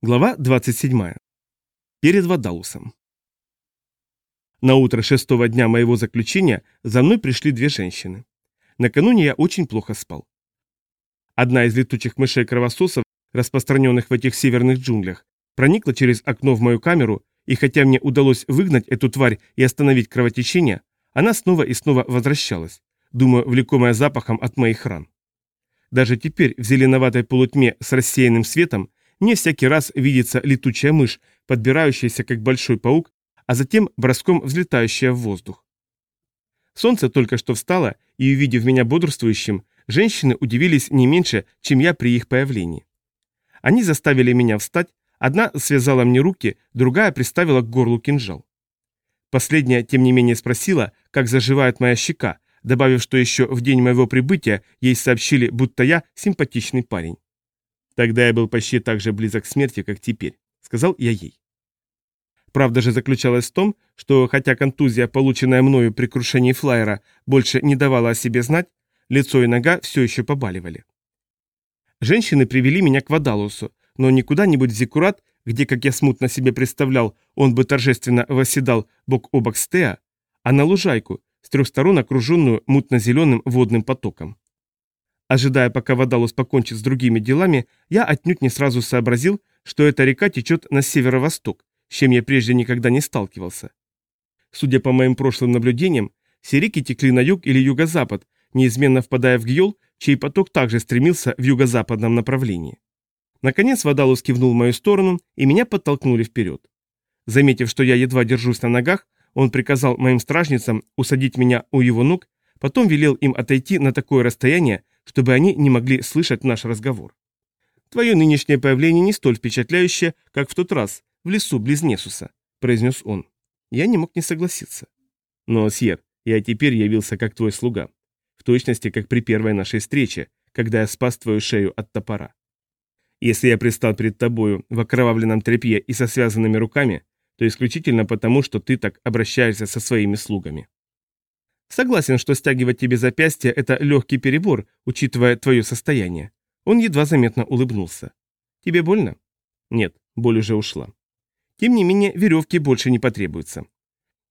Глава 27. Перед Вадалусом. На утро шестого дня моего заключения за мной пришли две женщины. Накануне я очень плохо спал. Одна из летучих мышей-кровососов, распространенных в этих северных джунглях, проникла через окно в мою камеру, и хотя мне удалось выгнать эту тварь и остановить кровотечение, она снова и снова возвращалась, думаю, влекомая запахом от моих ран. Даже теперь в зеленоватой полутьме с рассеянным светом мне всякий раз видится летучая мышь, подбирающаяся как большой паук, а затем броском взлетающая в воздух. Солнце только что встало, и, увидев меня бодрствующим, женщины удивились не меньше, чем я при их появлении. Они заставили меня встать, одна связала мне руки, другая приставила к горлу кинжал. Последняя, тем не менее, спросила, как заживает моя щека, добавив, что еще в день моего прибытия ей сообщили, будто я симпатичный парень. Тогда я был почти так же близок к смерти, как теперь, сказал я ей. Правда же заключалась в том, что хотя контузия, полученная мною при крушении флайера, больше не давала о себе знать, лицо и нога все еще побаливали. Женщины привели меня к Вадалусу, но не куда-нибудь в Зиккурат, где, как я смутно себе представлял, он бы торжественно восседал бок о бок с Теа, а на лужайку, с трех сторон окруженную мутно-зеленым водным потоком. Ожидая, пока Водалус покончит с другими делами, я отнюдь не сразу сообразил, что эта река течет на северо-восток, с чем я прежде никогда не сталкивался. Судя по моим прошлым наблюдениям, все реки текли на юг или юго-запад, неизменно впадая в Гьол, чей поток также стремился в юго-западном направлении. Наконец Водалус кивнул в мою сторону, и меня подтолкнули вперед. Заметив, что я едва держусь на ногах, он приказал моим стражницам усадить меня у его ног, потом велел им отойти на такое расстояние, чтобы они не могли слышать наш разговор. «Твое нынешнее появление не столь впечатляющее, как в тот раз, в лесу близ Несуса», — произнес он. Я не мог не согласиться. «Но, Сьер, я теперь явился как твой слуга. В точности, как при первой нашей встрече, когда я спас твою шею от топора. Если я пристал перед тобою в окровавленном тряпье и со связанными руками, то исключительно потому, что ты так обращаешься со своими слугами. Согласен, что стягивать тебе запястье – это легкий перебор, учитывая твое состояние. Он едва заметно улыбнулся. Тебе больно? Нет, боль уже ушла. Тем не менее, веревки больше не потребуются.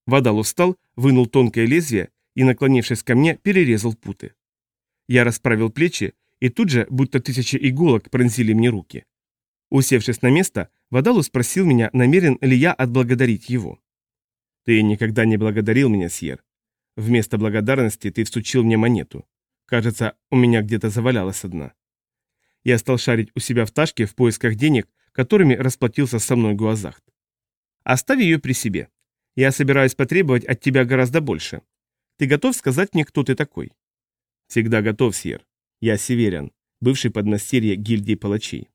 Водал устал, вынул тонкое лезвие и, наклонившись ко мне, перерезал путы. Я расправил плечи, и тут же, будто тысячи иголок, пронзили мне руки. Усевшись на место, Водалу спросил меня, намерен ли я отблагодарить его. «Ты никогда не благодарил меня, Сьер. Вместо благодарности ты всучил мне монету. Кажется, у меня где-то завалялась одна. Я стал шарить у себя в ташке в поисках денег, которыми расплатился со мной Гуазахт. Оставь ее при себе. Я собираюсь потребовать от тебя гораздо больше. Ты готов сказать мне, кто ты такой? Всегда готов, Сьер. Я Северян, бывший подмастерье гильдии палачей.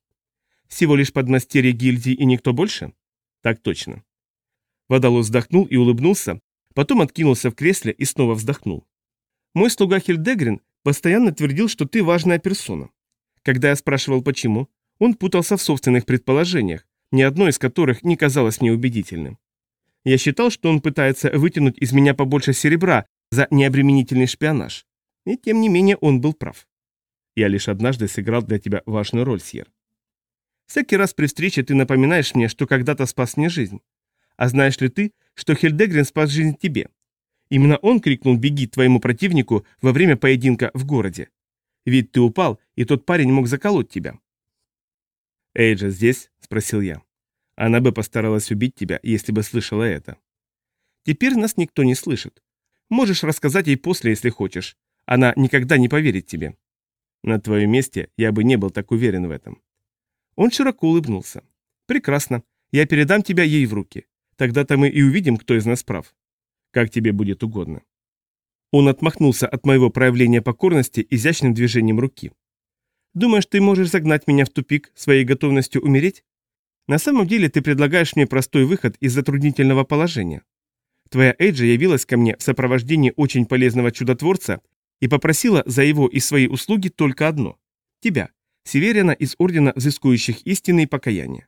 Всего лишь подмастерье гильдии и никто больше? Так точно. Водолаз вздохнул и улыбнулся, Потом откинулся в кресле и снова вздохнул. Мой слуга Хильдегрин постоянно твердил, что ты важная персона. Когда я спрашивал почему, он путался в собственных предположениях, ни одно из которых не казалось мне убедительным. Я считал, что он пытается вытянуть из меня побольше серебра за необременительный шпионаж. И тем не менее он был прав. Я лишь однажды сыграл для тебя важную роль, Сьер. Всякий раз при встрече ты напоминаешь мне, что когда-то спас мне жизнь. А знаешь ли ты, что Хельдегрин спас жизнь тебе? Именно он крикнул «беги» твоему противнику во время поединка в городе. Ведь ты упал, и тот парень мог заколоть тебя. «Эйджа здесь?» – спросил я. Она бы постаралась убить тебя, если бы слышала это. Теперь нас никто не слышит. Можешь рассказать ей после, если хочешь. Она никогда не поверит тебе. На твоем месте я бы не был так уверен в этом. Он широко улыбнулся. Прекрасно. Я передам тебя ей в руки. Тогда-то мы и увидим, кто из нас прав. Как тебе будет угодно. Он отмахнулся от моего проявления покорности изящным движением руки. Думаешь, ты можешь загнать меня в тупик своей готовностью умереть? На самом деле ты предлагаешь мне простой выход из затруднительного положения. Твоя Эйджа явилась ко мне в сопровождении очень полезного чудотворца и попросила за его и свои услуги только одно – тебя, Северина из Ордена Взыскующих Истины и Покаяния.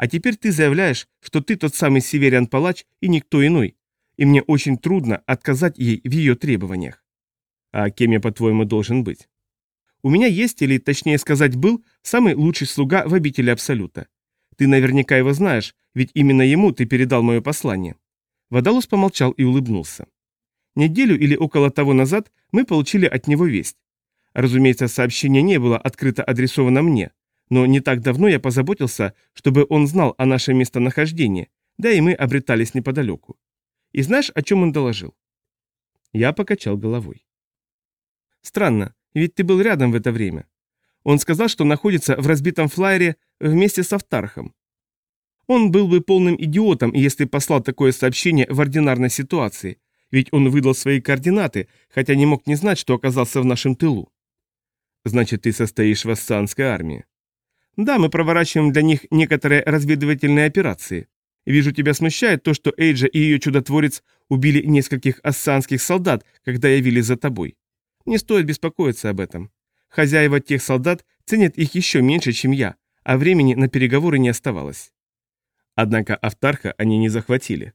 А теперь ты заявляешь, что ты тот самый Северян-палач и никто иной, и мне очень трудно отказать ей в ее требованиях. А кем я, по-твоему, должен быть? У меня есть, или точнее сказать был, самый лучший слуга в обители Абсолюта. Ты наверняка его знаешь, ведь именно ему ты передал мое послание». Водолус помолчал и улыбнулся. Неделю или около того назад мы получили от него весть. Разумеется, сообщение не было открыто адресовано мне, но не так давно я позаботился, чтобы он знал о нашем местонахождении, да и мы обретались неподалеку. И знаешь, о чем он доложил? Я покачал головой. Странно, ведь ты был рядом в это время. Он сказал, что находится в разбитом флайере вместе с Автархом. Он был бы полным идиотом, если послал такое сообщение в ординарной ситуации, ведь он выдал свои координаты, хотя не мог не знать, что оказался в нашем тылу. Значит, ты состоишь в ассанской армии. Да, мы проворачиваем для них некоторые разведывательные операции. Вижу, тебя смущает то, что Эйджа и ее чудотворец убили нескольких ассанских солдат, когда явились за тобой. Не стоит беспокоиться об этом. Хозяева тех солдат ценят их еще меньше, чем я, а времени на переговоры не оставалось. Однако Автарха они не захватили.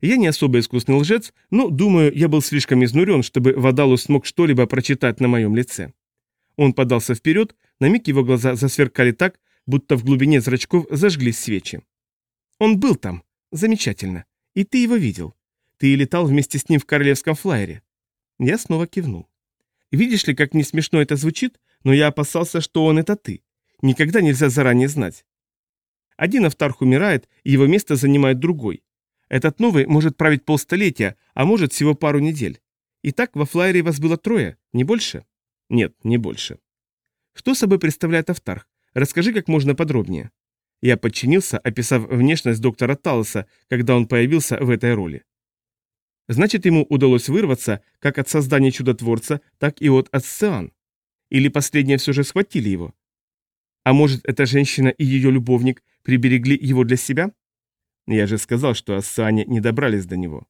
Я не особо искусный лжец, но, думаю, я был слишком изнурен, чтобы Вадалу смог что-либо прочитать на моем лице. Он подался вперед, на миг его глаза засверкали так, будто в глубине зрачков зажглись свечи. Он был там. Замечательно. И ты его видел. Ты летал вместе с ним в королевском флайере. Я снова кивнул. Видишь ли, как не смешно это звучит, но я опасался, что он это ты. Никогда нельзя заранее знать. Один автарх умирает, и его место занимает другой. Этот новый может править полстолетия, а может всего пару недель. И так во флайере вас было трое, не больше? Нет, не больше. Что собой представляет автарх? Расскажи как можно подробнее. Я подчинился, описав внешность доктора Талоса, когда он появился в этой роли. Значит, ему удалось вырваться как от создания чудотворца, так и от Асциан. Или последние все же схватили его? А может, эта женщина и ее любовник приберегли его для себя? Я же сказал, что Ассане не добрались до него.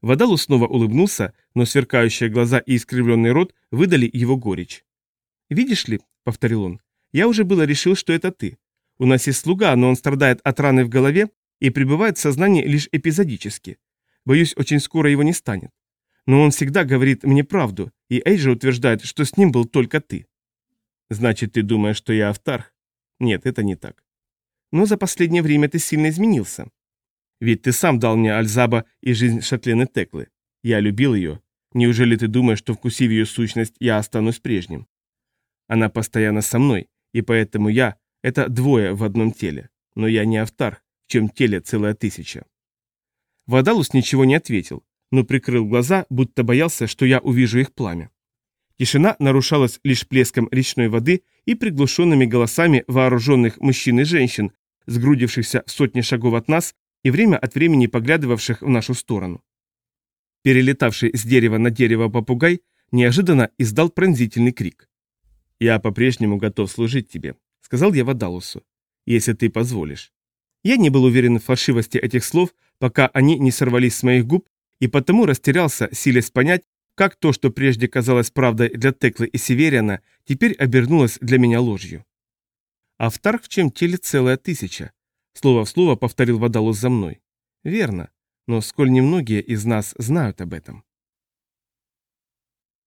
Водалу снова улыбнулся, но сверкающие глаза и искривленный рот выдали его горечь. «Видишь ли», — повторил он, — «я уже было решил, что это ты. У нас есть слуга, но он страдает от раны в голове и пребывает в сознании лишь эпизодически. Боюсь, очень скоро его не станет. Но он всегда говорит мне правду, и Эйджа утверждает, что с ним был только ты. Значит, ты думаешь, что я Автарх? Нет, это не так. Но за последнее время ты сильно изменился. Ведь ты сам дал мне Альзаба и жизнь Шатлены Теклы. Я любил ее. Неужели ты думаешь, что вкусив ее сущность, я останусь прежним? Она постоянно со мной, и поэтому я — это двое в одном теле. Но я не Автарх, в чем теле целая тысяча. Вадалус ничего не ответил, но прикрыл глаза, будто боялся, что я увижу их пламя. Тишина нарушалась лишь плеском речной воды и приглушенными голосами вооруженных мужчин и женщин, сгрудившихся сотни шагов от нас и время от времени поглядывавших в нашу сторону. Перелетавший с дерева на дерево попугай неожиданно издал пронзительный крик. «Я по-прежнему готов служить тебе», — сказал я Вадалусу, — «если ты позволишь». Я не был уверен в фальшивости этих слов, пока они не сорвались с моих губ, и потому растерялся, силясь понять, как то, что прежде казалось правдой для Теклы и Севериана, теперь обернулось для меня ложью. А в Тарх в чем теле целая тысяча. Слово в слово повторил Водалус за мной. Верно, но сколь немногие из нас знают об этом.